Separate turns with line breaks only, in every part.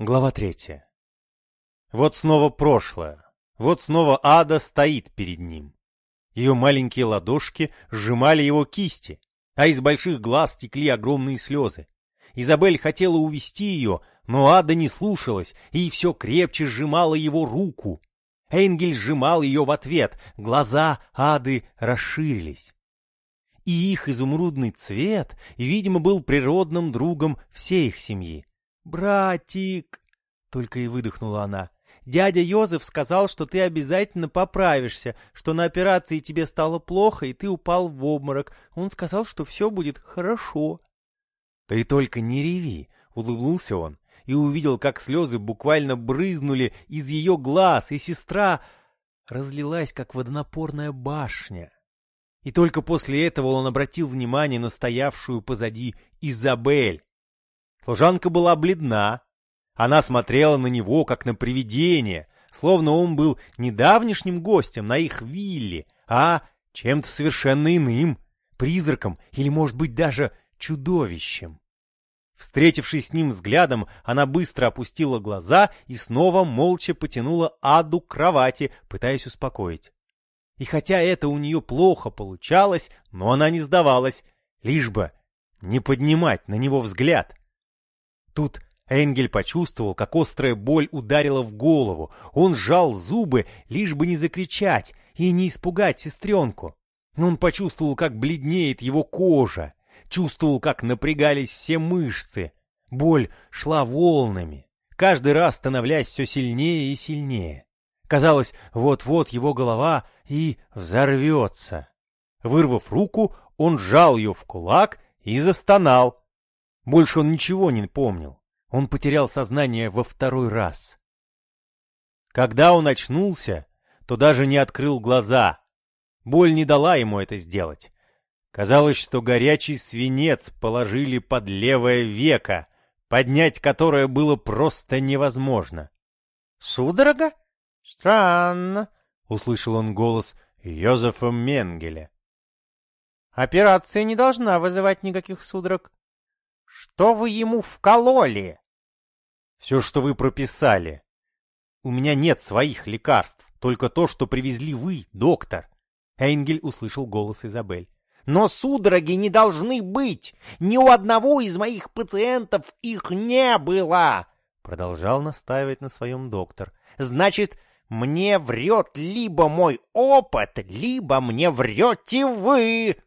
Глава третья. Вот снова прошлое. Вот снова ада стоит перед ним. Ее маленькие ладошки сжимали его кисти, а из больших глаз текли огромные слезы. Изабель хотела увести ее, но ада не слушалась и все крепче сжимала его руку. Энгель сжимал ее в ответ, глаза ады расширились. И их изумрудный цвет, видимо, был природным другом всей их семьи. «Братик!» — только и выдохнула она. «Дядя Йозеф сказал, что ты обязательно поправишься, что на операции тебе стало плохо, и ты упал в обморок. Он сказал, что все будет хорошо». «Ты только не реви!» — улыбнулся он и увидел, как слезы буквально брызнули из ее глаз, и сестра разлилась, как водонапорная башня. И только после этого он обратил внимание на стоявшую позади Изабель. Служанка была бледна. Она смотрела на него, как на привидение, словно он был не давнишним гостем на их вилле, а чем-то совершенно иным, призраком или, может быть, даже чудовищем. Встретившись с ним взглядом, она быстро опустила глаза и снова молча потянула Аду к кровати, пытаясь успокоить. И хотя это у нее плохо получалось, но она не сдавалась, лишь бы не поднимать на него взгляд. Тут Энгель почувствовал, как острая боль ударила в голову. Он сжал зубы, лишь бы не закричать и не испугать сестренку. Он почувствовал, как бледнеет его кожа, чувствовал, как напрягались все мышцы. Боль шла волнами, каждый раз становляясь все сильнее и сильнее. Казалось, вот-вот его голова и взорвется. Вырвав руку, он сжал ее в кулак и застонал. Больше он ничего не помнил. Он потерял сознание во второй раз. Когда он очнулся, то даже не открыл глаза. Боль не дала ему это сделать. Казалось, что горячий свинец положили под левое веко, поднять которое было просто невозможно. «Судорога? Странно», — услышал он голос Йозефа Менгеля. «Операция не должна вызывать никаких судорог. Что вы ему вкололи? Все, что вы прописали. У меня нет своих лекарств, только то, что привезли вы, доктор. Энгель услышал голос Изабель. Но судороги не должны быть. Ни у одного из моих пациентов их не было. Продолжал настаивать на своем доктор. Значит, мне врет либо мой опыт, либо мне врете вы.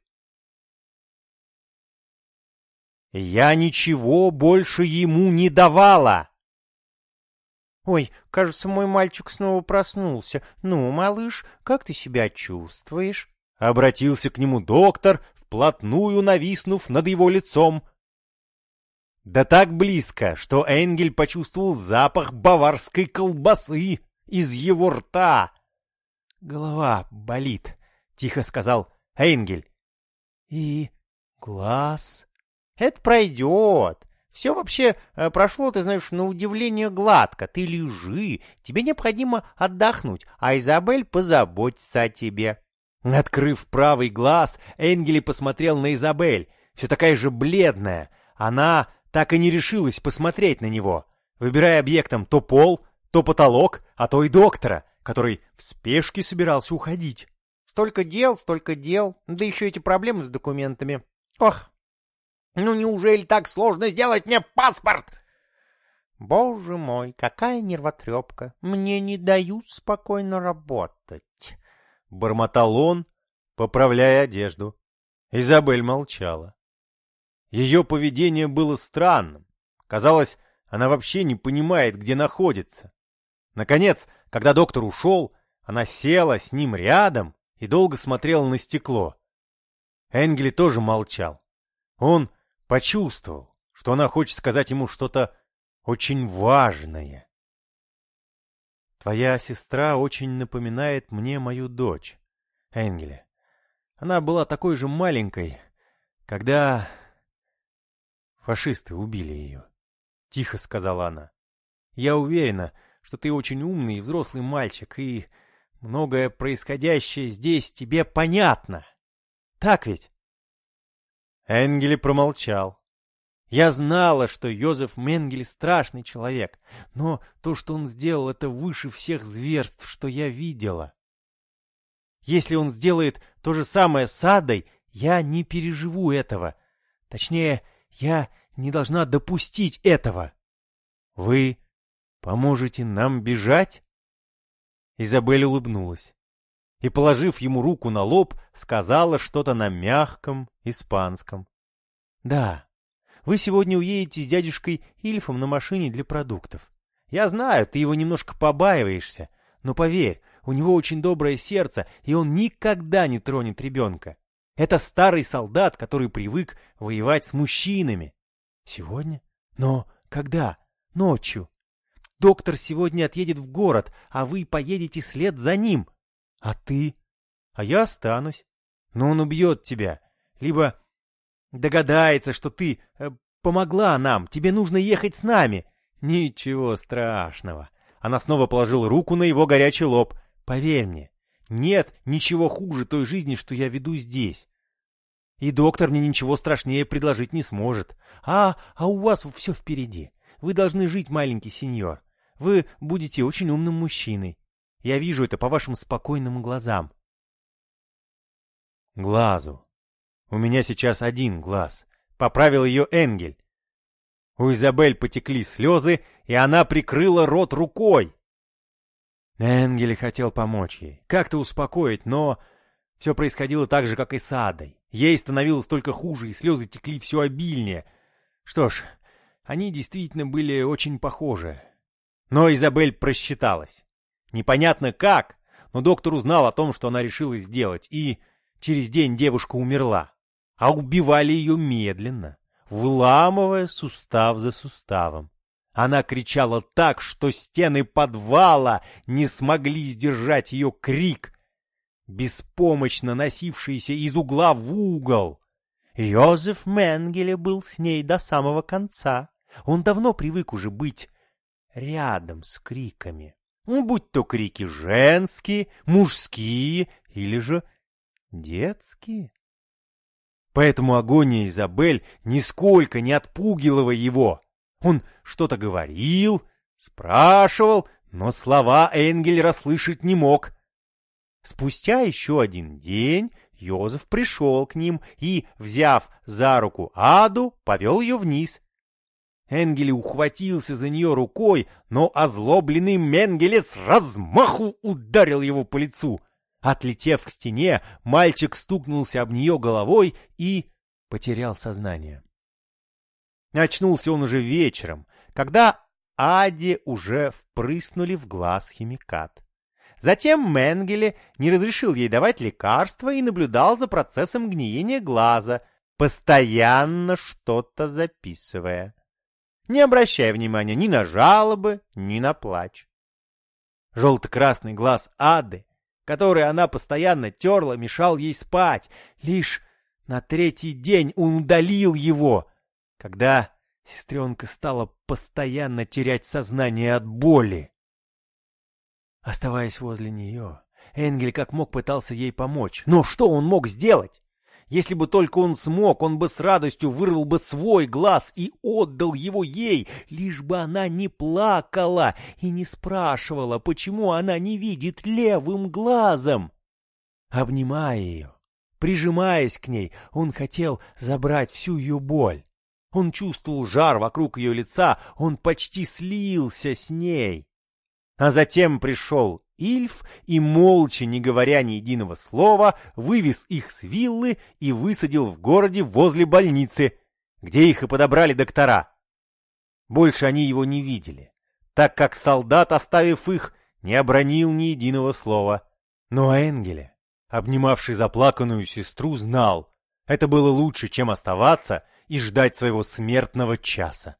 Я ничего больше ему не давала. Ой, кажется, мой мальчик снова проснулся. Ну, малыш, как ты себя чувствуешь? Обратился к нему доктор, вплотную нависнув над его лицом. Да так близко, что Энгель почувствовал запах баварской колбасы из его рта. Голова болит, тихо сказал Энгель. И глаз это пройдет. Все вообще э, прошло, ты знаешь, на удивление гладко. Ты лежи, тебе необходимо отдохнуть, а Изабель позаботится о тебе. Открыв правый глаз, Энгели посмотрел на Изабель, все такая же бледная. Она так и не решилась посмотреть на него, выбирая объектом то пол, то потолок, а то и доктора, который в спешке собирался уходить. Столько дел, столько дел, да еще эти проблемы с документами. Ох, ну неужели так сложно сделать мне паспорт? Боже мой, какая нервотрепка. Мне не дают спокойно работать. Бормотал он, поправляя одежду. Изабель молчала. Ее поведение было странным. Казалось, она вообще не понимает, где находится. Наконец, когда доктор ушел, она села с ним рядом и долго смотрела на стекло. Энгели тоже молчал. Он почувствовал, что она хочет сказать ему что-то очень важное. Твоя сестра очень напоминает мне мою дочь, Энгеле. Она была такой же маленькой, когда фашисты убили ее. Тихо сказала она. Я уверена, что ты очень умный и взрослый мальчик, и многое происходящее здесь тебе понятно. Так ведь? Энгели промолчал. Я знала, что Йозеф Менгель страшный человек, но то, что он сделал, это выше всех зверств, что я видела. Если он сделает то же самое с Адой, я не переживу этого. Точнее, я не должна допустить этого. Вы поможете нам бежать? Изабель улыбнулась и, положив ему руку на лоб, сказала что-то на мягком испанском. — Да, вы сегодня уедете с дядюшкой Ильфом на машине для продуктов. Я знаю, ты его немножко побаиваешься, но поверь, у него очень доброе сердце, и он никогда не тронет ребенка. Это старый солдат, который привык воевать с мужчинами. Сегодня? Но когда? Ночью. Доктор сегодня отъедет в город, а вы поедете след за ним. А ты? А я останусь. Но он убьет тебя. Либо догадается, что ты э, помогла нам, тебе нужно ехать с нами. Ничего страшного. Она снова положила руку на его горячий лоб. Поверь мне, нет ничего хуже той жизни, что я веду здесь. И доктор мне ничего страшнее предложить не сможет. А, а у вас все впереди. Вы должны жить, маленький сеньор. Вы будете очень умным мужчиной. Я вижу это по вашим спокойным глазам. Глазу. У меня сейчас один глаз. Поправил ее Энгель. У Изабель потекли слезы, и она прикрыла рот рукой. Энгель хотел помочь ей, как-то успокоить, но все происходило так же, как и с Адой. Ей становилось только хуже, и слезы текли все обильнее. Что ж, они действительно были очень похожи. Но Изабель просчиталась. Непонятно как, но доктор узнал о том, что она решила сделать, и через день девушка умерла. А убивали ее медленно, выламывая сустав за суставом. Она кричала так, что стены подвала не смогли сдержать ее крик, беспомощно носившийся из угла в угол. Йозеф Менгеле был с ней до самого конца. Он давно привык уже быть рядом с криками. Ну, будь то крики женские, мужские или же детские. Поэтому агония Изабель нисколько не отпугивала его. Он что-то говорил, спрашивал, но слова Энгель расслышать не мог. Спустя еще один день Йозеф пришел к ним и, взяв за руку Аду, повел ее вниз. Энгель ухватился за нее рукой, но озлобленный Менгеле с размаху ударил его по лицу. Отлетев к стене, мальчик стукнулся об нее головой и потерял сознание. Очнулся он уже вечером, когда Аде уже впрыснули в глаз химикат. Затем Менгеле не разрешил ей давать лекарства и наблюдал за процессом гниения глаза, постоянно что-то записывая, не обращая внимания ни на жалобы, ни на плач. Желто-красный глаз Ады, который она постоянно терла, мешал ей спать. Лишь на третий день он удалил его, когда сестренка стала постоянно терять сознание от боли. Оставаясь возле нее, Энгель как мог пытался ей помочь. Но что он мог сделать? Если бы только он смог, он бы с радостью вырвал бы свой глаз и отдал его ей, лишь бы она не плакала и не спрашивала, почему она не видит левым глазом. Обнимая ее, прижимаясь к ней, он хотел забрать всю ее боль. Он чувствовал жар вокруг ее лица, он почти слился с ней. А затем пришел Ильф и, молча, не говоря ни единого слова, вывез их с виллы и высадил в городе возле больницы, где их и подобрали доктора. Больше они его не видели, так как солдат, оставив их, не обронил ни единого слова. Но Энгеле, обнимавший заплаканную сестру, знал, это было лучше, чем оставаться и ждать своего смертного часа.